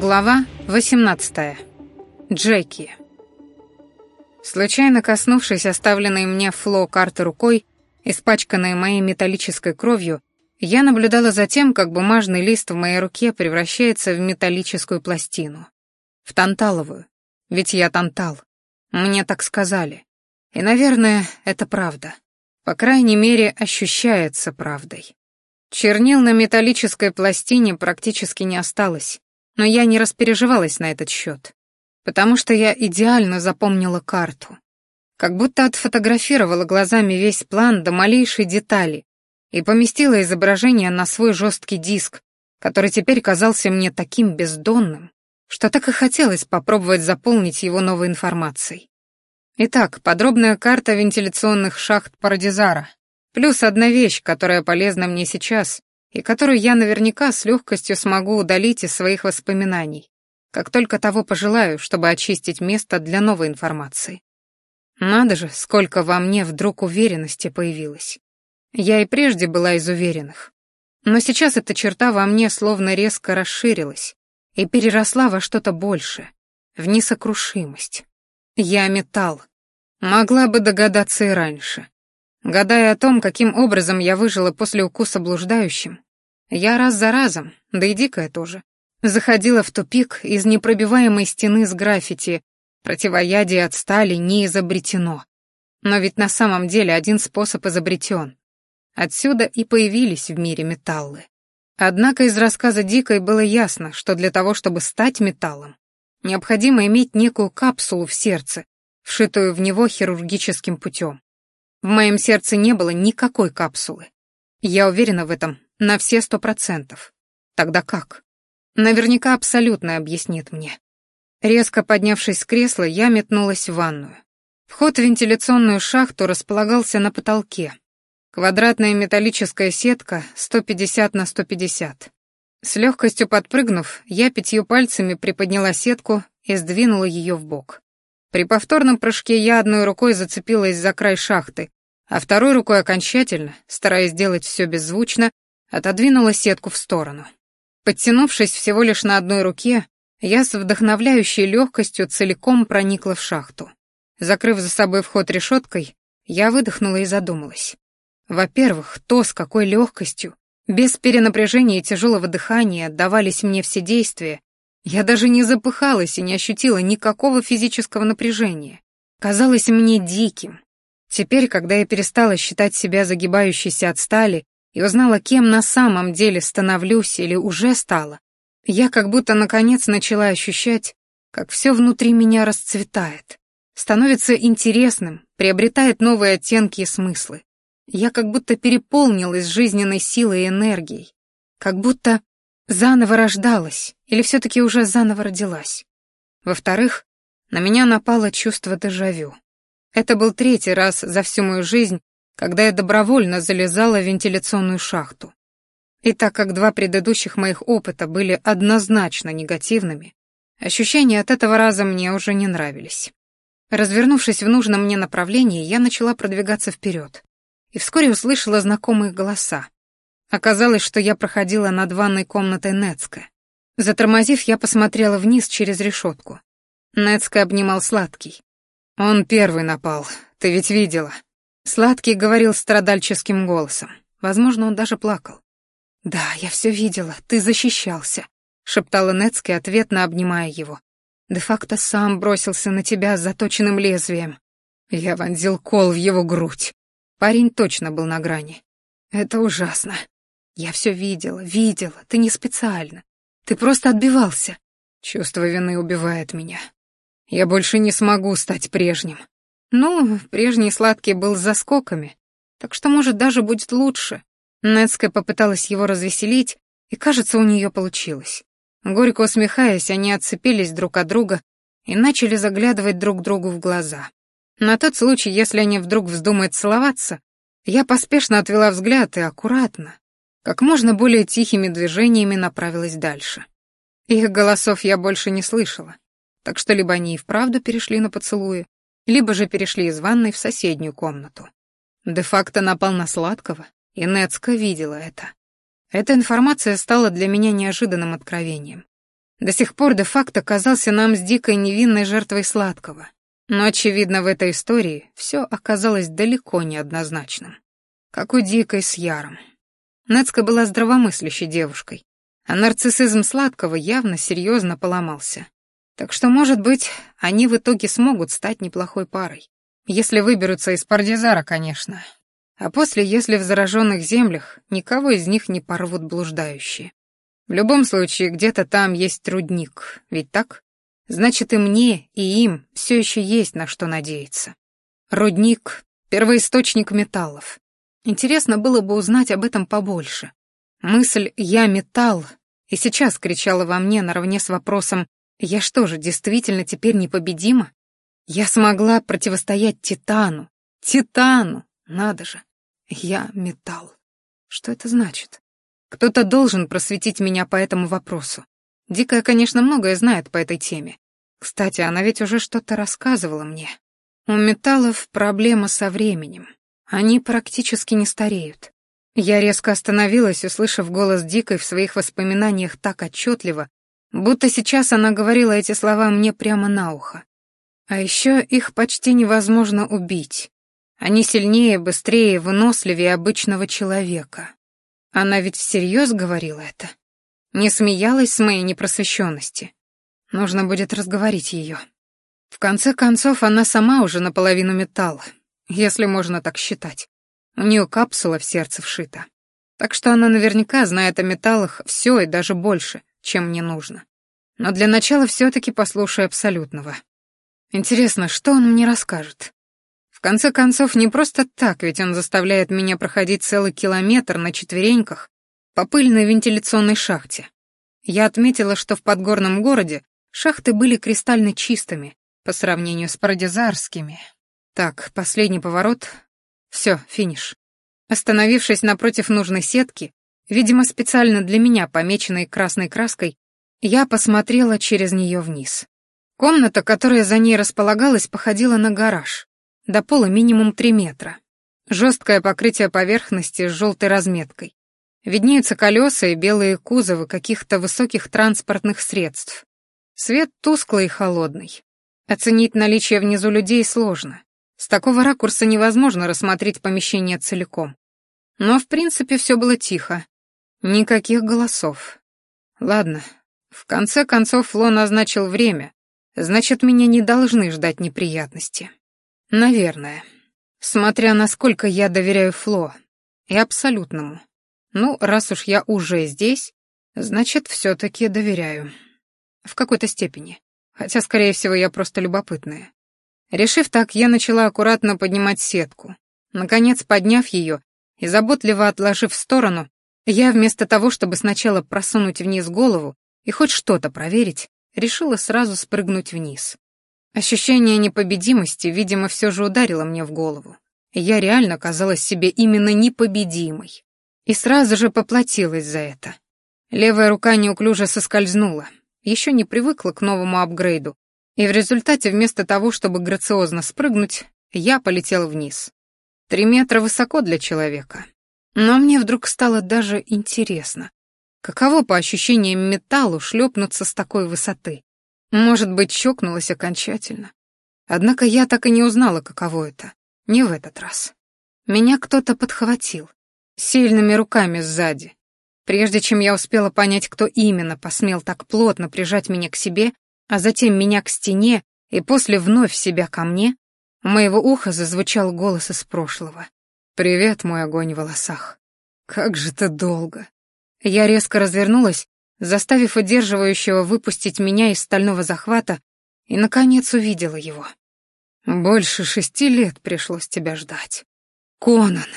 Глава 18. Джеки. Случайно коснувшись оставленной мне фло карты рукой, испачканной моей металлической кровью, я наблюдала за тем, как бумажный лист в моей руке превращается в металлическую пластину. В танталовую. Ведь я тантал. Мне так сказали. И, наверное, это правда. По крайней мере, ощущается правдой. Чернил на металлической пластине практически не осталось, но я не распереживалась на этот счет, потому что я идеально запомнила карту. Как будто отфотографировала глазами весь план до малейшей детали и поместила изображение на свой жесткий диск, который теперь казался мне таким бездонным, что так и хотелось попробовать заполнить его новой информацией. Итак, подробная карта вентиляционных шахт Парадизара, плюс одна вещь, которая полезна мне сейчас, и которую я наверняка с легкостью смогу удалить из своих воспоминаний, как только того пожелаю, чтобы очистить место для новой информации. Надо же, сколько во мне вдруг уверенности появилось. Я и прежде была из уверенных. Но сейчас эта черта во мне словно резко расширилась и переросла во что-то большее, в несокрушимость. Я металл. Могла бы догадаться и раньше. Гадая о том, каким образом я выжила после укуса блуждающим, я раз за разом, да и дикая тоже, заходила в тупик из непробиваемой стены с граффити «Противоядие от стали не изобретено». Но ведь на самом деле один способ изобретен. Отсюда и появились в мире металлы. Однако из рассказа Дикой было ясно, что для того, чтобы стать металлом, необходимо иметь некую капсулу в сердце, вшитую в него хирургическим путем. В моем сердце не было никакой капсулы. Я уверена в этом на все сто процентов. Тогда как? Наверняка абсолютно объяснит мне. Резко поднявшись с кресла, я метнулась в ванную. Вход в вентиляционную шахту располагался на потолке. Квадратная металлическая сетка 150 на 150. С легкостью подпрыгнув, я пятью пальцами приподняла сетку и сдвинула ее в бок. При повторном прыжке я одной рукой зацепилась за край шахты, а второй рукой окончательно, стараясь сделать все беззвучно, отодвинула сетку в сторону. Подтянувшись всего лишь на одной руке, я с вдохновляющей легкостью целиком проникла в шахту. Закрыв за собой вход решеткой, я выдохнула и задумалась. Во-первых, то, с какой легкостью, без перенапряжения и тяжелого дыхания давались мне все действия, я даже не запыхалась и не ощутила никакого физического напряжения. Казалось мне диким. Теперь, когда я перестала считать себя загибающейся от стали и узнала, кем на самом деле становлюсь или уже стала, я как будто наконец начала ощущать, как все внутри меня расцветает, становится интересным, приобретает новые оттенки и смыслы. Я как будто переполнилась жизненной силой и энергией, как будто заново рождалась или все-таки уже заново родилась. Во-вторых, на меня напало чувство дежавю. Это был третий раз за всю мою жизнь, когда я добровольно залезала в вентиляционную шахту. И так как два предыдущих моих опыта были однозначно негативными, ощущения от этого раза мне уже не нравились. Развернувшись в нужном мне направлении, я начала продвигаться вперед и вскоре услышала знакомые голоса. Оказалось, что я проходила над ванной комнатой Нецка. Затормозив, я посмотрела вниз через решетку. Нецка обнимал Сладкий. «Он первый напал, ты ведь видела». Сладкий говорил страдальческим голосом. Возможно, он даже плакал. «Да, я все видела, ты защищался», — шептала Нецкий, ответно обнимая его. «Де-факто сам бросился на тебя с заточенным лезвием». Я вонзил кол в его грудь. Парень точно был на грани. «Это ужасно», я все видела, видела, ты не специально. Ты просто отбивался. Чувство вины убивает меня. Я больше не смогу стать прежним. Ну, прежний сладкий был с заскоками, так что, может, даже будет лучше. Нецкая попыталась его развеселить, и, кажется, у нее получилось. Горько усмехаясь, они отцепились друг от друга и начали заглядывать друг другу в глаза. На тот случай, если они вдруг вздумают целоваться, я поспешно отвела взгляд и аккуратно, как можно более тихими движениями направилась дальше. Их голосов я больше не слышала, так что либо они и вправду перешли на поцелуи, либо же перешли из ванной в соседнюю комнату. Де-факто напал на сладкого, и Нецка видела это. Эта информация стала для меня неожиданным откровением. до сих пор де-факто казался нам с дикой невинной жертвой сладкого. Но, очевидно, в этой истории все оказалось далеко не однозначным. Как у Дикой с Яром. Нецка была здравомыслящей девушкой, а нарциссизм сладкого явно серьезно поломался. Так что, может быть, они в итоге смогут стать неплохой парой. Если выберутся из Пардизара, конечно. А после, если в зараженных землях никого из них не порвут блуждающие. В любом случае, где-то там есть трудник, ведь так? Значит, и мне, и им все еще есть на что надеяться. Рудник — первоисточник металлов. Интересно было бы узнать об этом побольше. Мысль «я металл» и сейчас кричала во мне наравне с вопросом «я что же, действительно теперь непобедима?» Я смогла противостоять Титану. Титану! Надо же. Я металл. Что это значит? Кто-то должен просветить меня по этому вопросу. Дикая, конечно, многое знает по этой теме. Кстати, она ведь уже что-то рассказывала мне. У металлов проблема со временем. Они практически не стареют. Я резко остановилась, услышав голос Дикой в своих воспоминаниях так отчетливо, будто сейчас она говорила эти слова мне прямо на ухо. А еще их почти невозможно убить. Они сильнее, быстрее, выносливее обычного человека. Она ведь всерьез говорила это. Не смеялась с моей непросвещенности. Нужно будет разговорить ее. В конце концов, она сама уже наполовину металла, если можно так считать. У нее капсула в сердце вшита. Так что она наверняка знает о металлах все и даже больше, чем мне нужно. Но для начала все-таки послушай абсолютного. Интересно, что он мне расскажет? В конце концов, не просто так, ведь он заставляет меня проходить целый километр на четвереньках по пыльной вентиляционной шахте. Я отметила, что в подгорном городе шахты были кристально чистыми по сравнению с парадизарскими. Так, последний поворот. Все, финиш. Остановившись напротив нужной сетки, видимо, специально для меня помеченной красной краской, я посмотрела через нее вниз. Комната, которая за ней располагалась, походила на гараж. До пола минимум три метра. Жесткое покрытие поверхности с желтой разметкой. Виднеются колеса и белые кузовы каких-то высоких транспортных средств. Свет тусклый и холодный. Оценить наличие внизу людей сложно. С такого ракурса невозможно рассмотреть помещение целиком. Но, в принципе, все было тихо. Никаких голосов. Ладно. В конце концов, Фло назначил время, Значит, меня не должны ждать неприятности. Наверное. Смотря насколько я доверяю Фло. И абсолютному. Ну, раз уж я уже здесь, значит, все-таки доверяю. В какой-то степени. Хотя, скорее всего, я просто любопытная. Решив так, я начала аккуратно поднимать сетку. Наконец, подняв ее и заботливо отложив в сторону, я вместо того, чтобы сначала просунуть вниз голову и хоть что-то проверить, решила сразу спрыгнуть вниз. Ощущение непобедимости, видимо, все же ударило мне в голову. Я реально казалась себе именно непобедимой. И сразу же поплатилась за это. Левая рука неуклюже соскользнула, еще не привыкла к новому апгрейду, и в результате вместо того, чтобы грациозно спрыгнуть, я полетела вниз. Три метра высоко для человека. Но мне вдруг стало даже интересно, Каково по ощущениям металлу шлепнуться с такой высоты? Может быть, чокнулась окончательно. Однако я так и не узнала, каково это. Не в этот раз. Меня кто-то подхватил. Сильными руками сзади. Прежде чем я успела понять, кто именно посмел так плотно прижать меня к себе, а затем меня к стене и после вновь себя ко мне, у моего уха зазвучал голос из прошлого. «Привет, мой огонь в волосах. Как же ты долго!» Я резко развернулась, заставив удерживающего выпустить меня из стального захвата, и, наконец, увидела его. «Больше шести лет пришлось тебя ждать. Конан!»